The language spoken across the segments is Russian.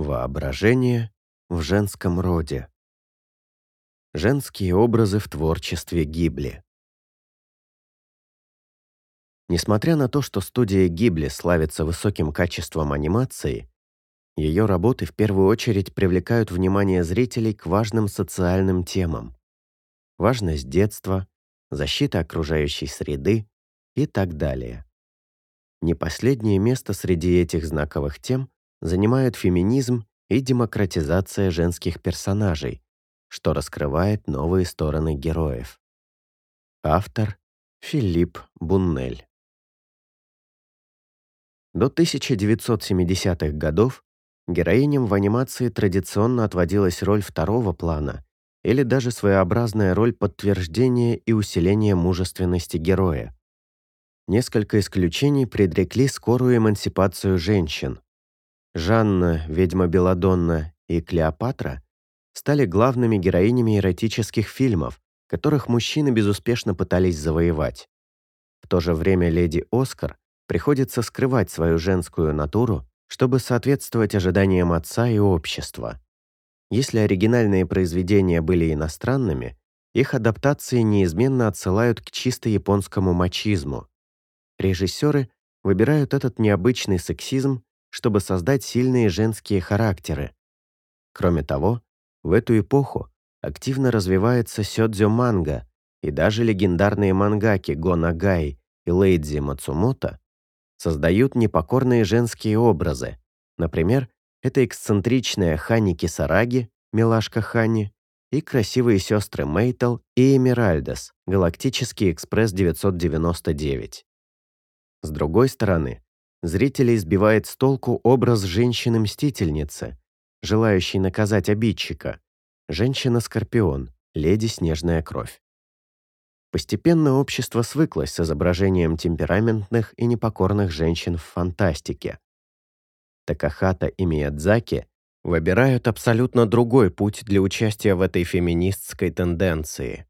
Воображение в женском роде. Женские образы в творчестве Гибли. Несмотря на то, что студия Гибли славится высоким качеством анимации, ее работы в первую очередь привлекают внимание зрителей к важным социальным темам. Важность детства, защита окружающей среды и так далее. Не последнее место среди этих знаковых тем занимают феминизм и демократизация женских персонажей, что раскрывает новые стороны героев. Автор Филипп Буннель. До 1970-х годов героиням в анимации традиционно отводилась роль второго плана или даже своеобразная роль подтверждения и усиления мужественности героя. Несколько исключений предрекли скорую эмансипацию женщин. Жанна, ведьма Беладонна и Клеопатра стали главными героинями эротических фильмов, которых мужчины безуспешно пытались завоевать. В то же время леди Оскар приходится скрывать свою женскую натуру, чтобы соответствовать ожиданиям отца и общества. Если оригинальные произведения были иностранными, их адаптации неизменно отсылают к чисто японскому мачизму. Режиссеры выбирают этот необычный сексизм чтобы создать сильные женские характеры. Кроме того, в эту эпоху активно развивается сёдзё-манга, и даже легендарные мангаки Го Нагай и Лэйдзи Мацумото создают непокорные женские образы. Например, это эксцентричная Хани Кисараги, милашка Хани, и красивые сестры Мейтл и Эмиральдес, Галактический экспресс 999. С другой стороны, Зрителей сбивает с толку образ женщины-мстительницы, желающей наказать обидчика, женщина-скорпион, леди Снежная кровь. Постепенно общество свыклось с изображением темпераментных и непокорных женщин в фантастике. Такахата и Миядзаки выбирают абсолютно другой путь для участия в этой феминистской тенденции.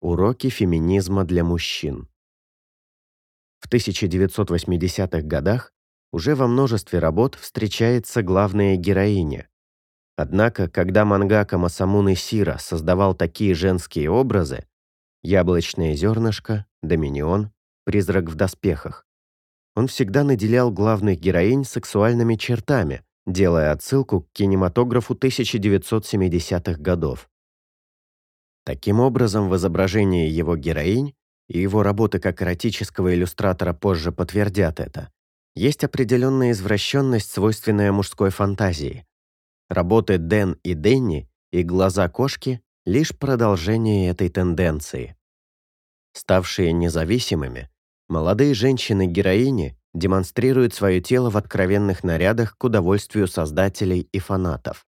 Уроки феминизма для мужчин. В 1980-х годах уже во множестве работ встречается главная героиня. Однако, когда мангака Масамуны Сира создавал такие женские образы «Яблочное зернышко», «Доминион», «Призрак в доспехах», он всегда наделял главных героинь сексуальными чертами, делая отсылку к кинематографу 1970-х годов. Таким образом, в изображении его героинь и его работы как эротического иллюстратора позже подтвердят это, есть определенная извращенность, свойственная мужской фантазии. Работы Дэн и Дэнни и «Глаза кошки» — лишь продолжение этой тенденции. Ставшие независимыми, молодые женщины-героини демонстрируют свое тело в откровенных нарядах к удовольствию создателей и фанатов.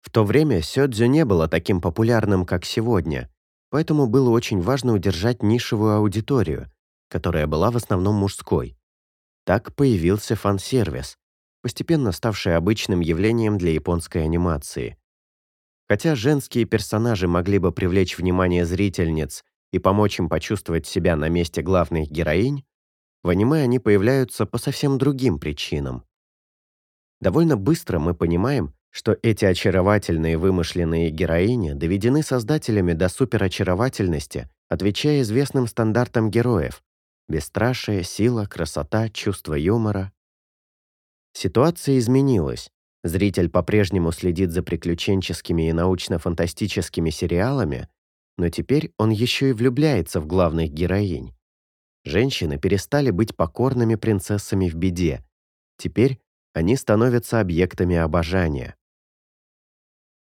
В то время сёдзю не было таким популярным, как сегодня, Поэтому было очень важно удержать нишевую аудиторию, которая была в основном мужской. Так появился фан-сервис, постепенно ставший обычным явлением для японской анимации. Хотя женские персонажи могли бы привлечь внимание зрительниц и помочь им почувствовать себя на месте главных героинь, в аниме они появляются по совсем другим причинам. Довольно быстро мы понимаем, что эти очаровательные вымышленные героини доведены создателями до суперочаровательности, отвечая известным стандартам героев – бесстрашие, сила, красота, чувство юмора. Ситуация изменилась. Зритель по-прежнему следит за приключенческими и научно-фантастическими сериалами, но теперь он еще и влюбляется в главных героинь. Женщины перестали быть покорными принцессами в беде. Теперь они становятся объектами обожания.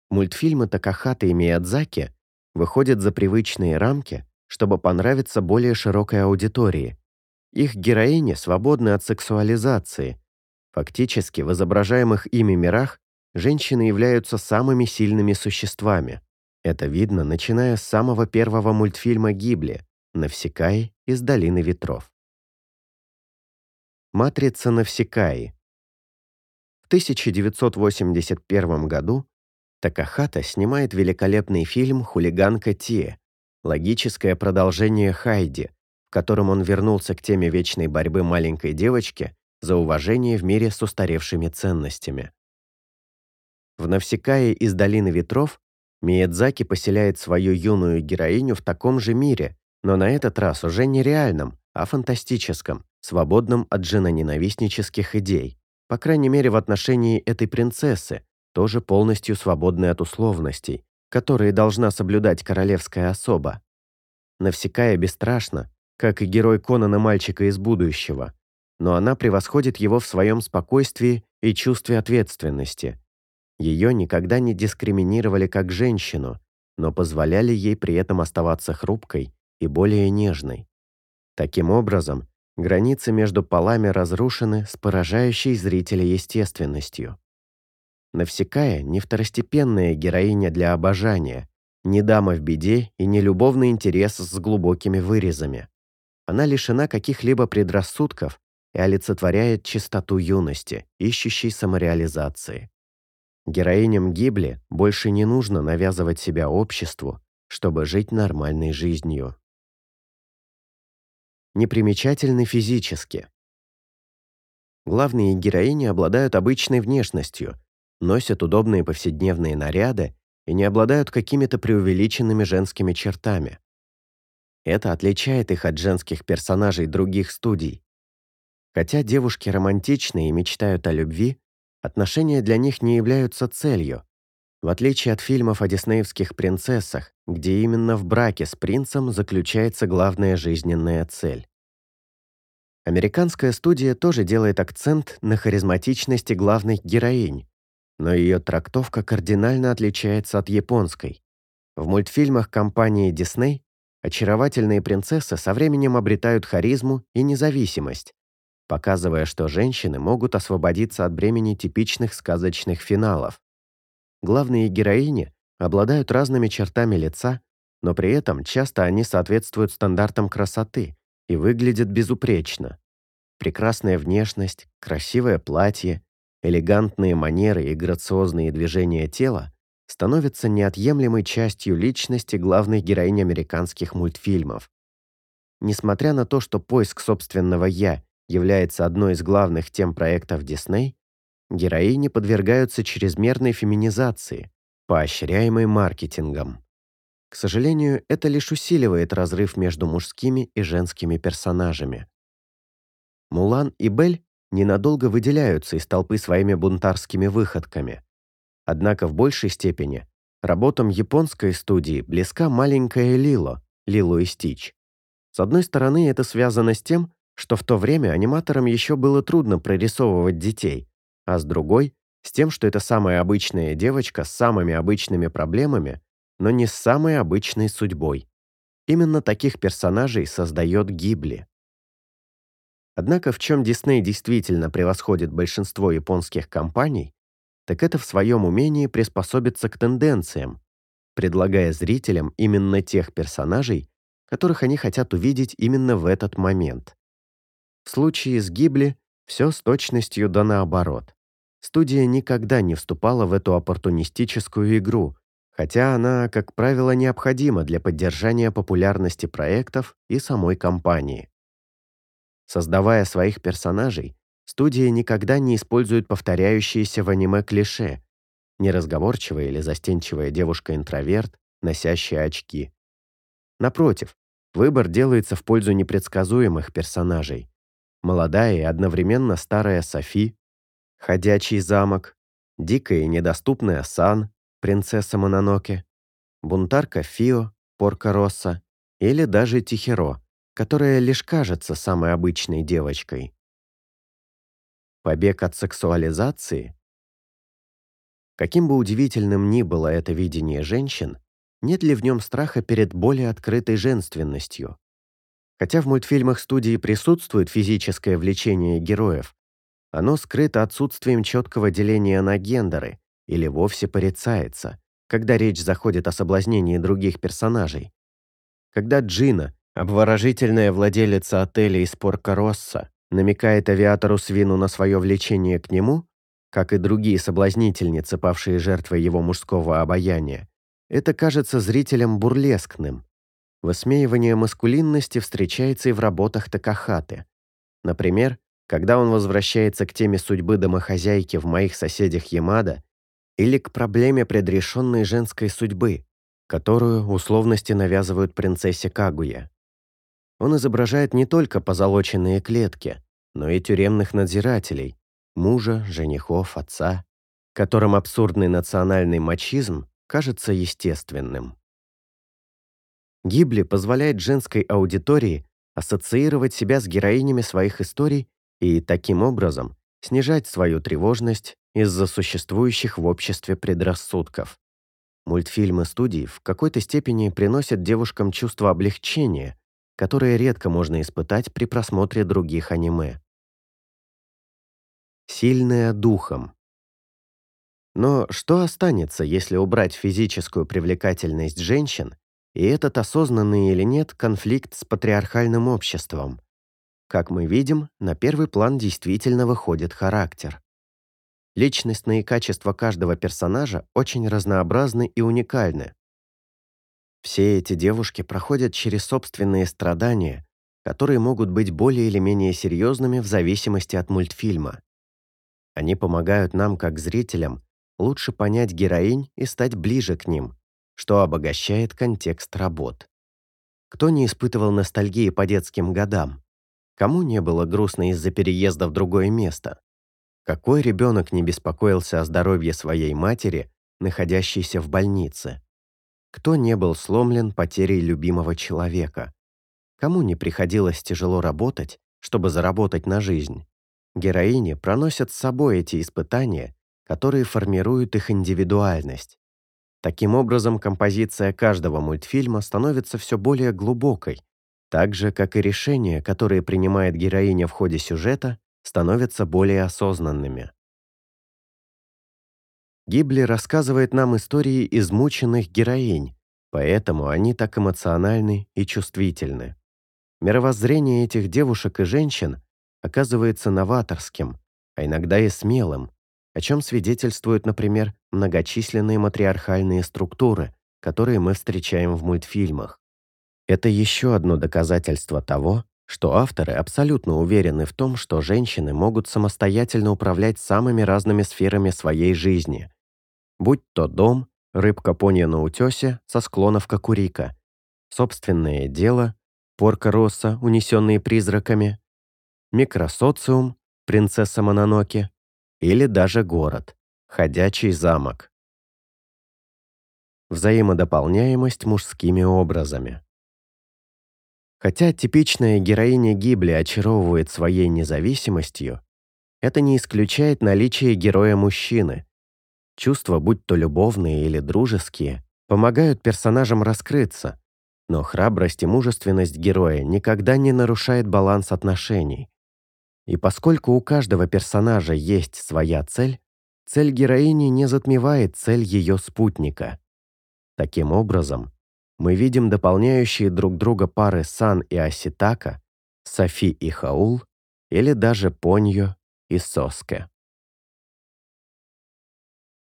Мультфильмы Такахаты и Миядзаки выходят за привычные рамки, чтобы понравиться более широкой аудитории. Их героини свободны от сексуализации. Фактически, в изображаемых ими мирах женщины являются самыми сильными существами. Это видно, начиная с самого первого мультфильма Гибли «Навсекай из долины ветров». Матрица Навсекаи 1981 году Такахата снимает великолепный фильм «Хулиганка Тие», логическое продолжение Хайди, в котором он вернулся к теме вечной борьбы маленькой девочки за уважение в мире с устаревшими ценностями. В Навсекае из «Долины ветров» Миядзаки поселяет свою юную героиню в таком же мире, но на этот раз уже не реальном, а фантастическом, свободном от женоненавистнических идей, по крайней мере в отношении этой принцессы, тоже полностью свободной от условностей, которые должна соблюдать королевская особа. Навсекая бесстрашна, как и герой Конана мальчика из будущего, но она превосходит его в своем спокойствии и чувстве ответственности. Ее никогда не дискриминировали как женщину, но позволяли ей при этом оставаться хрупкой и более нежной. Таким образом, границы между полами разрушены с поражающей зрителя естественностью. Навсекая не второстепенная героиня для обожания, не дама в беде и не любовный интерес с глубокими вырезами. Она лишена каких-либо предрассудков и олицетворяет чистоту юности, ищущей самореализации. Героиням Гибли больше не нужно навязывать себя обществу, чтобы жить нормальной жизнью. Непримечательны физически. Главные героини обладают обычной внешностью, носят удобные повседневные наряды и не обладают какими-то преувеличенными женскими чертами. Это отличает их от женских персонажей других студий. Хотя девушки романтичны и мечтают о любви, отношения для них не являются целью, в отличие от фильмов о диснеевских принцессах, где именно в браке с принцем заключается главная жизненная цель. Американская студия тоже делает акцент на харизматичности главных героинь, но ее трактовка кардинально отличается от японской. В мультфильмах компании Disney очаровательные принцессы со временем обретают харизму и независимость, показывая, что женщины могут освободиться от бремени типичных сказочных финалов. Главные героини обладают разными чертами лица, но при этом часто они соответствуют стандартам красоты и выглядят безупречно. Прекрасная внешность, красивое платье, элегантные манеры и грациозные движения тела становятся неотъемлемой частью личности главных героинь американских мультфильмов. Несмотря на то, что поиск собственного «я» является одной из главных тем проектов Дисней, героини подвергаются чрезмерной феминизации, поощряемой маркетингом. К сожалению, это лишь усиливает разрыв между мужскими и женскими персонажами. Мулан и Бель ненадолго выделяются из толпы своими бунтарскими выходками. Однако в большей степени работам японской студии близка маленькая Лило, Лило и Стич. С одной стороны, это связано с тем, что в то время аниматорам еще было трудно прорисовывать детей, а с другой – с тем, что это самая обычная девочка с самыми обычными проблемами, но не с самой обычной судьбой. Именно таких персонажей создает Гибли. Однако в чем Дисней действительно превосходит большинство японских компаний, так это в своем умении приспособиться к тенденциям, предлагая зрителям именно тех персонажей, которых они хотят увидеть именно в этот момент. В случае с Гибли все с точностью да наоборот. Студия никогда не вступала в эту оппортунистическую игру, хотя она, как правило, необходима для поддержания популярности проектов и самой компании. Создавая своих персонажей, студия никогда не использует повторяющиеся в аниме клише неразговорчивая или застенчивая девушка-интроверт, носящая очки. Напротив, выбор делается в пользу непредсказуемых персонажей, молодая и одновременно старая Софи, ходячий замок, дикая и недоступная Сан, принцесса Мононоке, бунтарка Фио, Порка Росса или даже Тихеро, которая лишь кажется самой обычной девочкой. Побег от сексуализации? Каким бы удивительным ни было это видение женщин, нет ли в нем страха перед более открытой женственностью? Хотя в мультфильмах студии присутствует физическое влечение героев, оно скрыто отсутствием четкого деления на гендеры или вовсе порицается, когда речь заходит о соблазнении других персонажей. Когда Джина, обворожительная владелица отеля из Порко-Росса, намекает авиатору Свину на свое влечение к нему, как и другие соблазнительницы, павшие жертвой его мужского обаяния, это кажется зрителям бурлескным, Высмеивание маскулинности встречается и в работах Такахаты. Например, когда он возвращается к теме судьбы домохозяйки в «Моих соседях Ямада» или к проблеме предрешенной женской судьбы, которую условности навязывают принцессе Кагуя. Он изображает не только позолоченные клетки, но и тюремных надзирателей, мужа, женихов, отца, которым абсурдный национальный мачизм кажется естественным. Гибли позволяет женской аудитории ассоциировать себя с героинями своих историй и, таким образом, снижать свою тревожность из-за существующих в обществе предрассудков. Мультфильмы студий в какой-то степени приносят девушкам чувство облегчения, которое редко можно испытать при просмотре других аниме. Сильная духом. Но что останется, если убрать физическую привлекательность женщин и этот осознанный или нет конфликт с патриархальным обществом? Как мы видим, на первый план действительно выходит характер. Личностные качества каждого персонажа очень разнообразны и уникальны. Все эти девушки проходят через собственные страдания, которые могут быть более или менее серьезными в зависимости от мультфильма. Они помогают нам, как зрителям, лучше понять героинь и стать ближе к ним, что обогащает контекст работ. Кто не испытывал ностальгии по детским годам? Кому не было грустно из-за переезда в другое место? Какой ребенок не беспокоился о здоровье своей матери, находящейся в больнице? Кто не был сломлен потерей любимого человека? Кому не приходилось тяжело работать, чтобы заработать на жизнь? Героини проносят с собой эти испытания которые формируют их индивидуальность. Таким образом, композиция каждого мультфильма становится все более глубокой, так же, как и решения, которые принимает героиня в ходе сюжета, становятся более осознанными. Гибли рассказывает нам истории измученных героинь, поэтому они так эмоциональны и чувствительны. Мировоззрение этих девушек и женщин оказывается новаторским, а иногда и смелым, о чем свидетельствуют, например, многочисленные матриархальные структуры, которые мы встречаем в мультфильмах. Это еще одно доказательство того, что авторы абсолютно уверены в том, что женщины могут самостоятельно управлять самыми разными сферами своей жизни. Будь то дом, рыбка-пони на утесе со склонов Кокурика, собственное дело, порка Росса, унесенные призраками, микросоциум, принцесса Мононоки, или даже город, ходячий замок. Взаимодополняемость мужскими образами. Хотя типичная героиня Гибли очаровывает своей независимостью, это не исключает наличие героя-мужчины. Чувства, будь то любовные или дружеские, помогают персонажам раскрыться, но храбрость и мужественность героя никогда не нарушает баланс отношений. И поскольку у каждого персонажа есть своя цель, цель героини не затмевает цель ее спутника. Таким образом, мы видим дополняющие друг друга пары Сан и Аситака, Софи и Хаул или даже Поньо и Соске.